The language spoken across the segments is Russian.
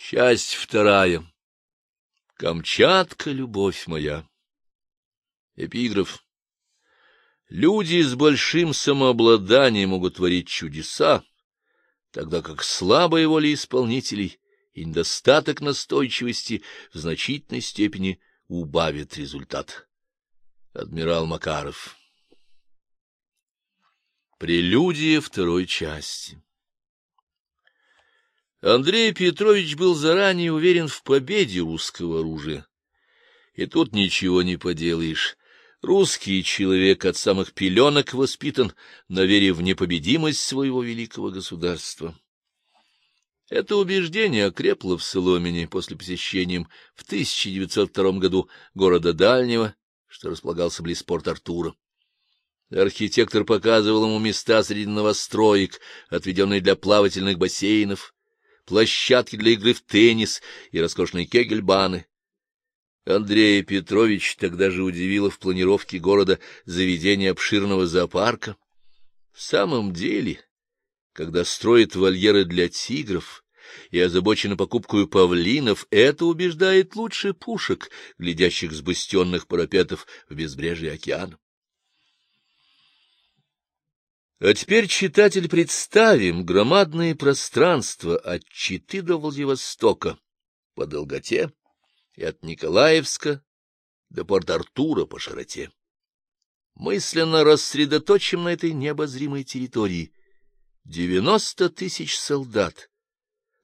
Часть вторая. Камчатка, любовь моя. Эпиграф. Люди с большим самообладанием могут творить чудеса, тогда как слабая воля исполнителей и недостаток настойчивости в значительной степени убавит результат. Адмирал Макаров Прелюдия второй части Андрей Петрович был заранее уверен в победе русского оружия. И тут ничего не поделаешь. Русский человек от самых пеленок воспитан на вере в непобедимость своего великого государства. Это убеждение окрепло в Соломине после посещения в 1902 году города Дальнего, что располагался близ Порт-Артура. Архитектор показывал ему места среди новостроек, отведенные для плавательных бассейнов, площадки для игры в теннис и роскошные кегельбаны. Андрея Петрович тогда же удивило в планировке города заведение обширного зоопарка. В самом деле, когда строят вольеры для тигров и озабочены покупкой павлинов, это убеждает лучше пушек, глядящих с бастионных парапетов в безбрежье океана. А теперь, читатель, представим громадные пространства от Читы до Владивостока по долготе и от Николаевска до Порт-Артура по широте. Мысленно рассредоточим на этой необозримой территории девяносто тысяч солдат,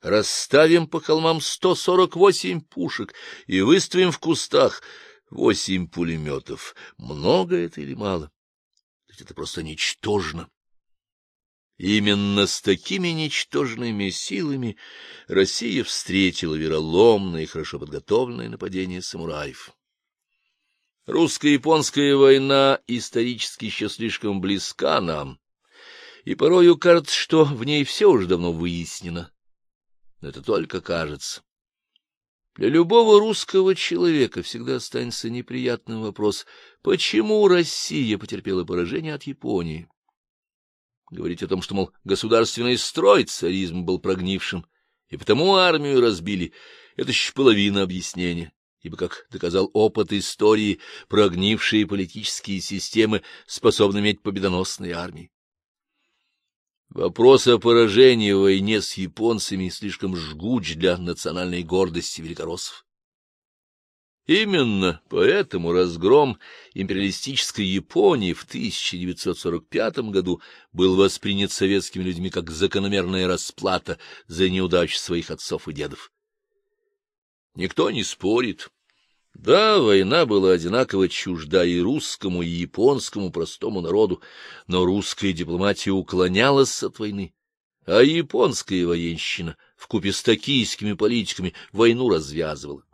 расставим по холмам сто сорок восемь пушек и выставим в кустах восемь пулеметов. Много это или мало? Ведь это просто ничтожно. Именно с такими ничтожными силами Россия встретила вероломное и хорошо подготовленное нападение самураев. Русско-японская война исторически еще слишком близка нам, и порою кажется, что в ней все уже давно выяснено. Но это только кажется. Для любого русского человека всегда останется неприятным вопрос, почему Россия потерпела поражение от Японии. Говорить о том, что, мол, государственный строй царизм был прогнившим, и потому армию разбили, это еще половина объяснения, ибо, как доказал опыт истории, прогнившие политические системы способны иметь победоносные армии. Вопрос о поражении в войне с японцами слишком жгуч для национальной гордости великороссов. Именно поэтому разгром империалистической Японии в 1945 году был воспринят советскими людьми как закономерная расплата за неудачу своих отцов и дедов. Никто не спорит. Да, война была одинаково чужда и русскому, и японскому простому народу, но русская дипломатия уклонялась от войны, а японская военщина вкупе с токийскими политиками войну развязывала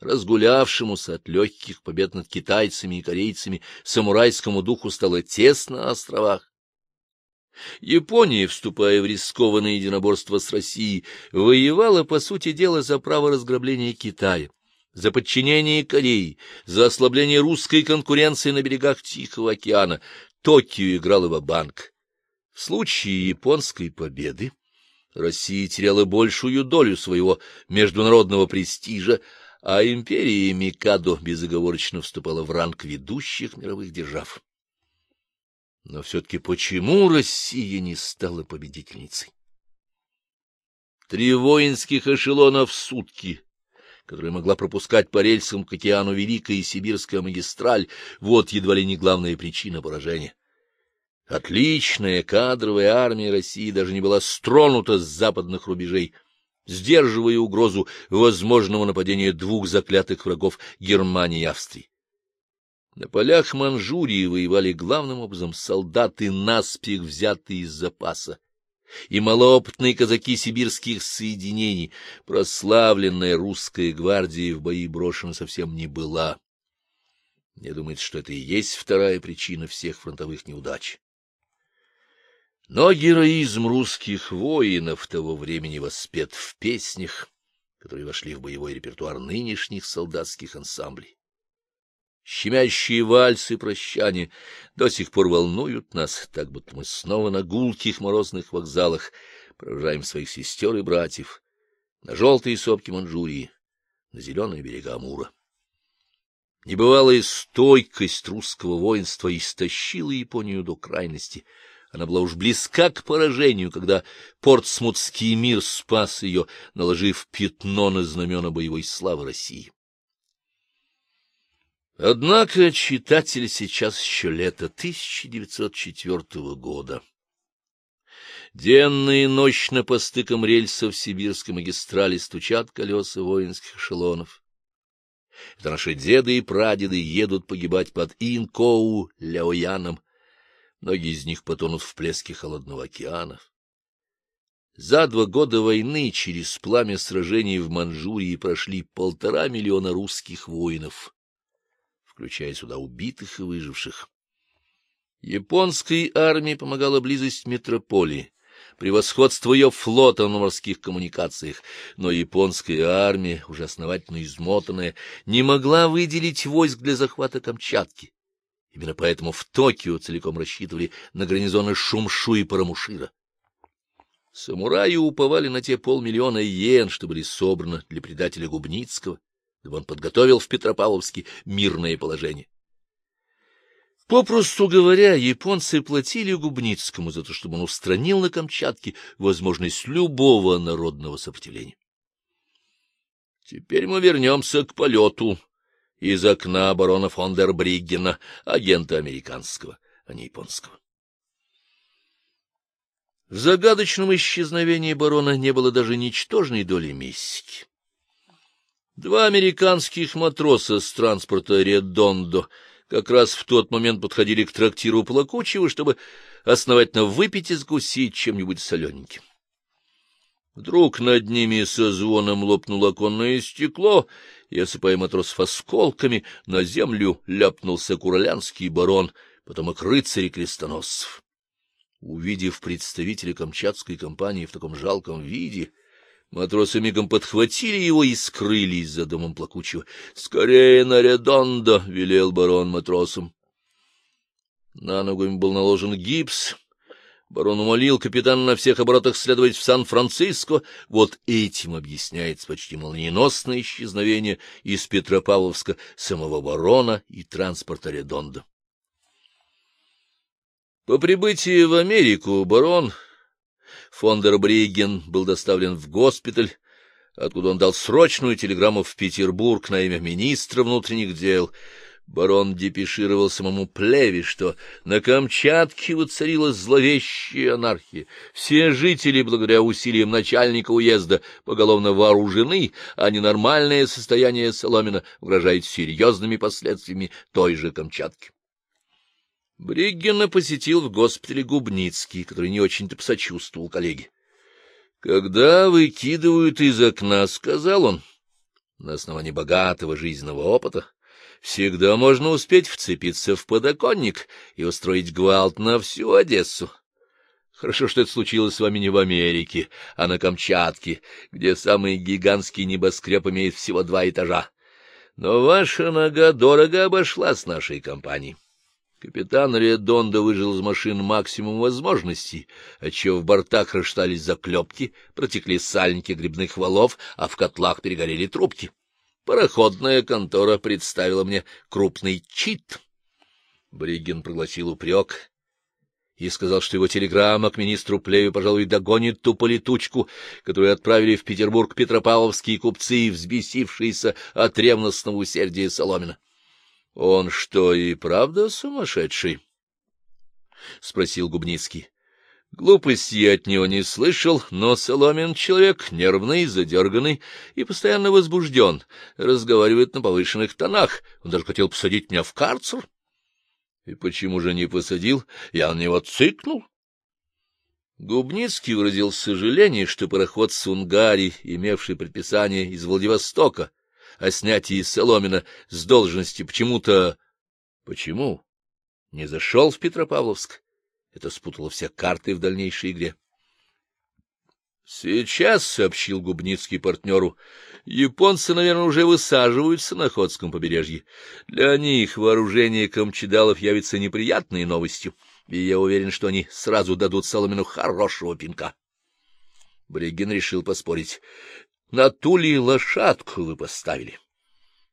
разгулявшемуся от легких побед над китайцами и корейцами самурайскому духу стало тесно на островах. Япония, вступая в рискованное единоборство с Россией, воевала, по сути дела, за право разграбления Китая, за подчинение Кореи, за ослабление русской конкуренции на берегах Тихого океана. Токио играла в банк В случае японской победы Россия теряла большую долю своего международного престижа, а империя Микадо безоговорочно вступала в ранг ведущих мировых держав. Но все-таки почему Россия не стала победительницей? Три воинских эшелона в сутки, которые могла пропускать по рельсам к океану Великая и Сибирская магистраль, вот едва ли не главная причина поражения. Отличная кадровая армия России даже не была стронута с западных рубежей — сдерживая угрозу возможного нападения двух заклятых врагов Германии и Австрии. На полях Манчжурии воевали главным образом солдаты, наспех взятые из запаса, и малоопытные казаки сибирских соединений, прославленная русская гвардия в бои брошена совсем не была. Мне думается, что это и есть вторая причина всех фронтовых неудач. Но героизм русских воинов того времени воспет в песнях, которые вошли в боевой репертуар нынешних солдатских ансамблей. Щемящие вальсы прощания до сих пор волнуют нас, так будто мы снова на гулких морозных вокзалах провожаем своих сестер и братьев, на желтые сопки Манчжурии, на зеленые берега Амура. Небывалая стойкость русского воинства истощила Японию до крайности. Она была уж близка к поражению, когда портсмутский мир спас ее, наложив пятно на знамена боевой славы России. Однако читатель сейчас еще лето 1904 года. Денно и ночно по стыкам рельсов сибирской магистрали стучат колеса воинских эшелонов. Это наши деды и прадеды едут погибать под Инкоу, Ляояном. Многие из них потонут в плеске холодного океана. За два года войны через пламя сражений в Манчжурии прошли полтора миллиона русских воинов, включая сюда убитых и выживших. Японской армии помогала близость метрополии, превосходство ее флота на морских коммуникациях, но японская армия, уже основательно измотанная, не могла выделить войск для захвата Камчатки. Именно поэтому в Токио целиком рассчитывали на гарнизоны Шумшу и Парамушира. Самураи уповали на те полмиллиона йен, что были собраны для предателя Губницкого, дабы он подготовил в Петропавловске мирное положение. Попросту говоря, японцы платили Губницкому за то, чтобы он устранил на Камчатке возможность любого народного сопротивления. Теперь мы вернемся к полету из окна барона фон дер Бриггена, агента американского, а не японского. В загадочном исчезновении барона не было даже ничтожной доли мистики. Два американских матроса с транспорта «Редондо» как раз в тот момент подходили к трактиру Плакучего, чтобы основательно выпить и сгусить чем-нибудь солененьким. Вдруг над ними со звоном лопнуло оконное стекло, и, осыпая матросов осколками, на землю ляпнулся куролянский барон, потом и рыцарь крестоносцев. Увидев представителя камчатской компании в таком жалком виде, Матросы мигом подхватили его и скрылись за домом плакучего. — Скорее на редондо! — велел барон матросам. На ногу им был наложен гипс. Барон умолил капитана на всех оборотах следовать в Сан-Франциско. Вот этим объясняется почти молниеносное исчезновение из Петропавловска самого барона и транспорта Редондо. По прибытии в Америку барон Фондер Бригген был доставлен в госпиталь, откуда он дал срочную телеграмму в Петербург на имя министра внутренних дел. Барон депешировал самому Плеви, что на Камчатке воцарилась зловещая анархия. Все жители, благодаря усилиям начальника уезда, поголовно вооружены, а ненормальное состояние Соломина угрожает серьезными последствиями той же Камчатки. Бриггена посетил в госпитале Губницкий, который не очень-то посочувствовал коллеге. — Когда выкидывают из окна, — сказал он, — на основании богатого жизненного опыта, всегда можно успеть вцепиться в подоконник и устроить гвалт на всю Одессу. Хорошо, что это случилось с вами не в Америке, а на Камчатке, где самый гигантский небоскреб имеет всего два этажа. Но ваша нога дорого обошлась нашей компании. Капитан Редондо выжил из машин максимум возможностей, отчего в бортах расштались заклепки, протекли сальники грибных валов, а в котлах перегорели трубки. Пароходная контора представила мне крупный чит. Бригген проглотил упрек и сказал, что его телеграмма к министру Плею, пожалуй, догонит ту полетучку, которую отправили в Петербург петропавловские купцы, взбесившиеся от ревностного усердия Соломина. — Он что, и правда сумасшедший? — спросил Губницкий. Глупости я от него не слышал, но Соломин человек нервный, задерганный и постоянно возбужден, разговаривает на повышенных тонах. Он даже хотел посадить меня в карцер. И почему же не посадил? Я на него цикнул. Губницкий выразил сожаление, что пароход Сунгари, имевший предписание из Владивостока, о снятии Соломина с должности почему-то... Почему? Не зашел в Петропавловск. Это спутало все карты в дальнейшей игре. Сейчас, — сообщил Губницкий партнеру, — японцы, наверное, уже высаживаются на Охотском побережье. Для них вооружение камчедалов явится неприятной новостью, и я уверен, что они сразу дадут Соломину хорошего пинка. Бригин решил поспорить. На ту ли лошадку вы поставили?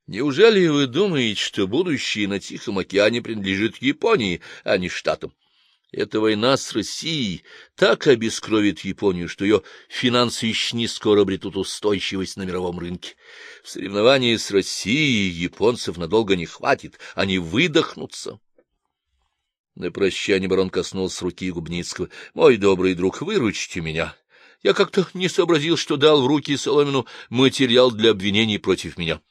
Неужели вы думаете, что будущее на Тихом океане принадлежит Японии, а не Штатам? Эта война с Россией так обескровит Японию, что ее финансы еще не скоро обретут устойчивость на мировом рынке. В соревновании с Россией японцев надолго не хватит, они выдохнутся. На прощание барон коснулся руки Губницкого. — Мой добрый друг, выручите меня. Я как-то не сообразил, что дал в руки Соломину материал для обвинений против меня.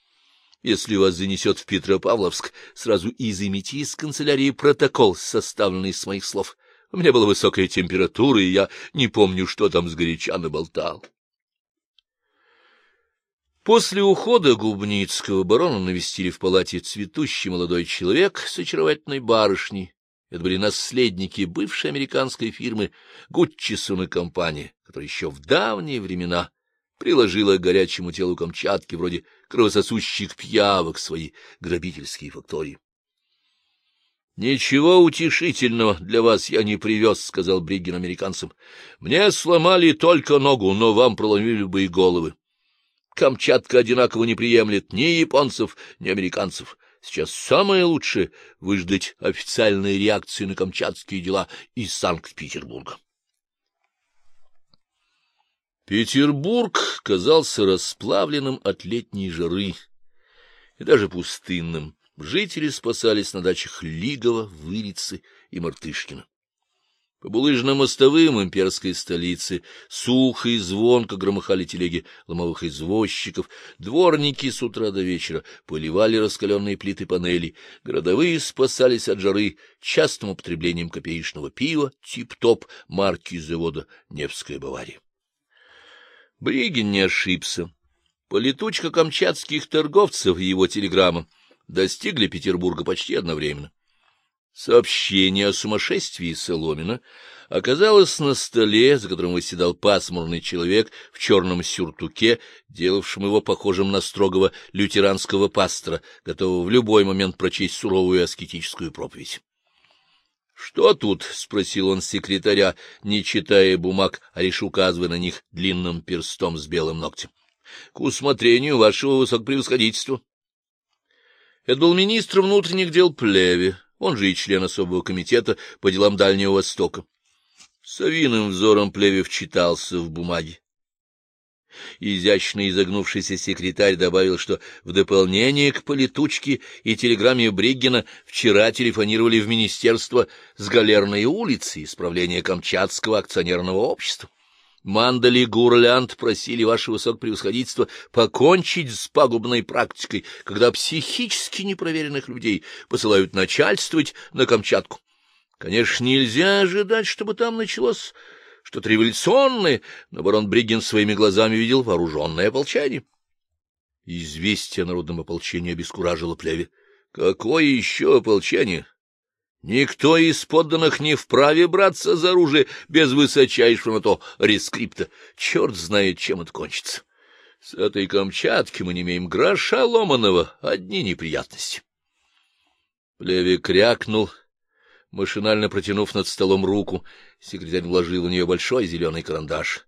Если вас занесет в Петропавловск, сразу изымите из канцелярии протокол, составленный из моих слов. У меня была высокая температура, и я не помню, что там сгоряча наболтал. После ухода Губницкого барона навестили в палате цветущий молодой человек с очаровательной барышней. Это были наследники бывшей американской фирмы Гутчисон и компания, которая еще в давние времена приложила к горячему телу Камчатки вроде кровососущих пьявок свои грабительские фактории. — Ничего утешительного для вас я не привез, — сказал Бриггин американцам. — Мне сломали только ногу, но вам проломили бы и головы. Камчатка одинаково не приемлет ни японцев, ни американцев. Сейчас самое лучшее — выждать официальные реакции на камчатские дела из Санкт-Петербурга. Петербург казался расплавленным от летней жары и даже пустынным. Жители спасались на дачах Лигова, Вырицы и Мартышкина. По булыжным мостовым имперской столицы сухо и звонко громыхали телеги ломовых извозчиков, дворники с утра до вечера поливали раскаленные плиты панелей, городовые спасались от жары частым употреблением копеечного пива тип-топ марки завода «Невская Бавария». Бригин не ошибся. Полетучка камчатских торговцев и его телеграмма достигли Петербурга почти одновременно. Сообщение о сумасшествии Соломина оказалось на столе, за которым восседал пасмурный человек в черном сюртуке, делавшем его похожим на строгого лютеранского пастора, готового в любой момент прочесть суровую аскетическую проповедь. — Что тут? — спросил он секретаря, не читая бумаг, а лишь указывая на них длинным перстом с белым ногтем. — К усмотрению вашего высокопревосходительства. Это был министр внутренних дел Плеви, он же и член особого комитета по делам Дальнего Востока. Совиным взором Плеве вчитался в бумаги. Изящно изогнувшийся секретарь добавил, что в дополнение к полетучке и телеграмме Бриггена вчера телефонировали в министерство с Галерной улицы исправления Камчатского акционерного общества. Мандали Гурлянд просили ваше высокопревосходительство покончить с пагубной практикой, когда психически непроверенных людей посылают начальствовать на Камчатку. Конечно, нельзя ожидать, чтобы там началось что-то революционное, но барон Бригген своими глазами видел вооруженное ополчение. Известие о народном ополчении обескуражило плеве. Какое еще ополчение? Никто из подданных не вправе браться за оружие без высочайшего на то рескрипта. Черт знает, чем это кончится. С этой Камчатки мы не имеем гроша ломаного, одни неприятности. Плеве крякнул, машинально протянув над столом руку. Секретарь вложил в нее большой зеленый карандаш.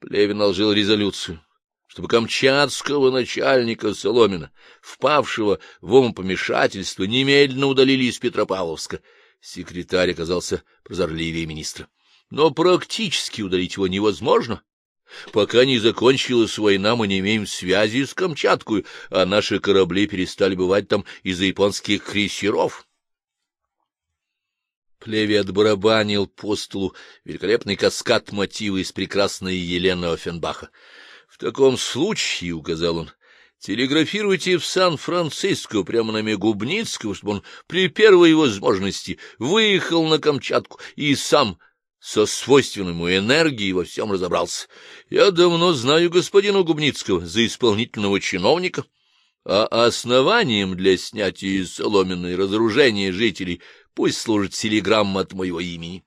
Плевин наложил резолюцию чтобы камчатского начальника Соломина, впавшего в умопомешательство, немедленно удалили из Петропавловска. Секретарь оказался прозорливее министра. Но практически удалить его невозможно. Пока не закончилась война, мы не имеем связи с Камчаткой, а наши корабли перестали бывать там из-за японских крейсеров. Плеви отбарабанил по столу. Великолепный каскад мотива из прекрасной Елены Офенбаха таком случае, — указал он, — телеграфируйте в Сан-Франциско прямо на Мегубницкого, чтобы он при первой возможности выехал на Камчатку и сам со свойственной ему энергией во всем разобрался. Я давно знаю господина Губницкого за исполнительного чиновника, а основанием для снятия соломенной разоружения жителей пусть служит телеграмма от моего имени.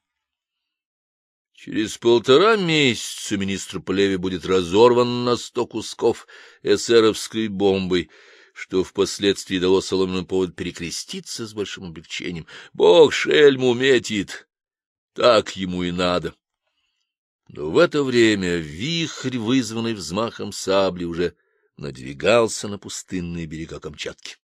Через полтора месяца министр Плеви будет разорван на сто кусков эсеровской бомбой, что впоследствии дало Соломину повод перекреститься с большим облегчением. Бог шельму метит, так ему и надо. Но в это время вихрь, вызванный взмахом сабли, уже надвигался на пустынные берега Камчатки.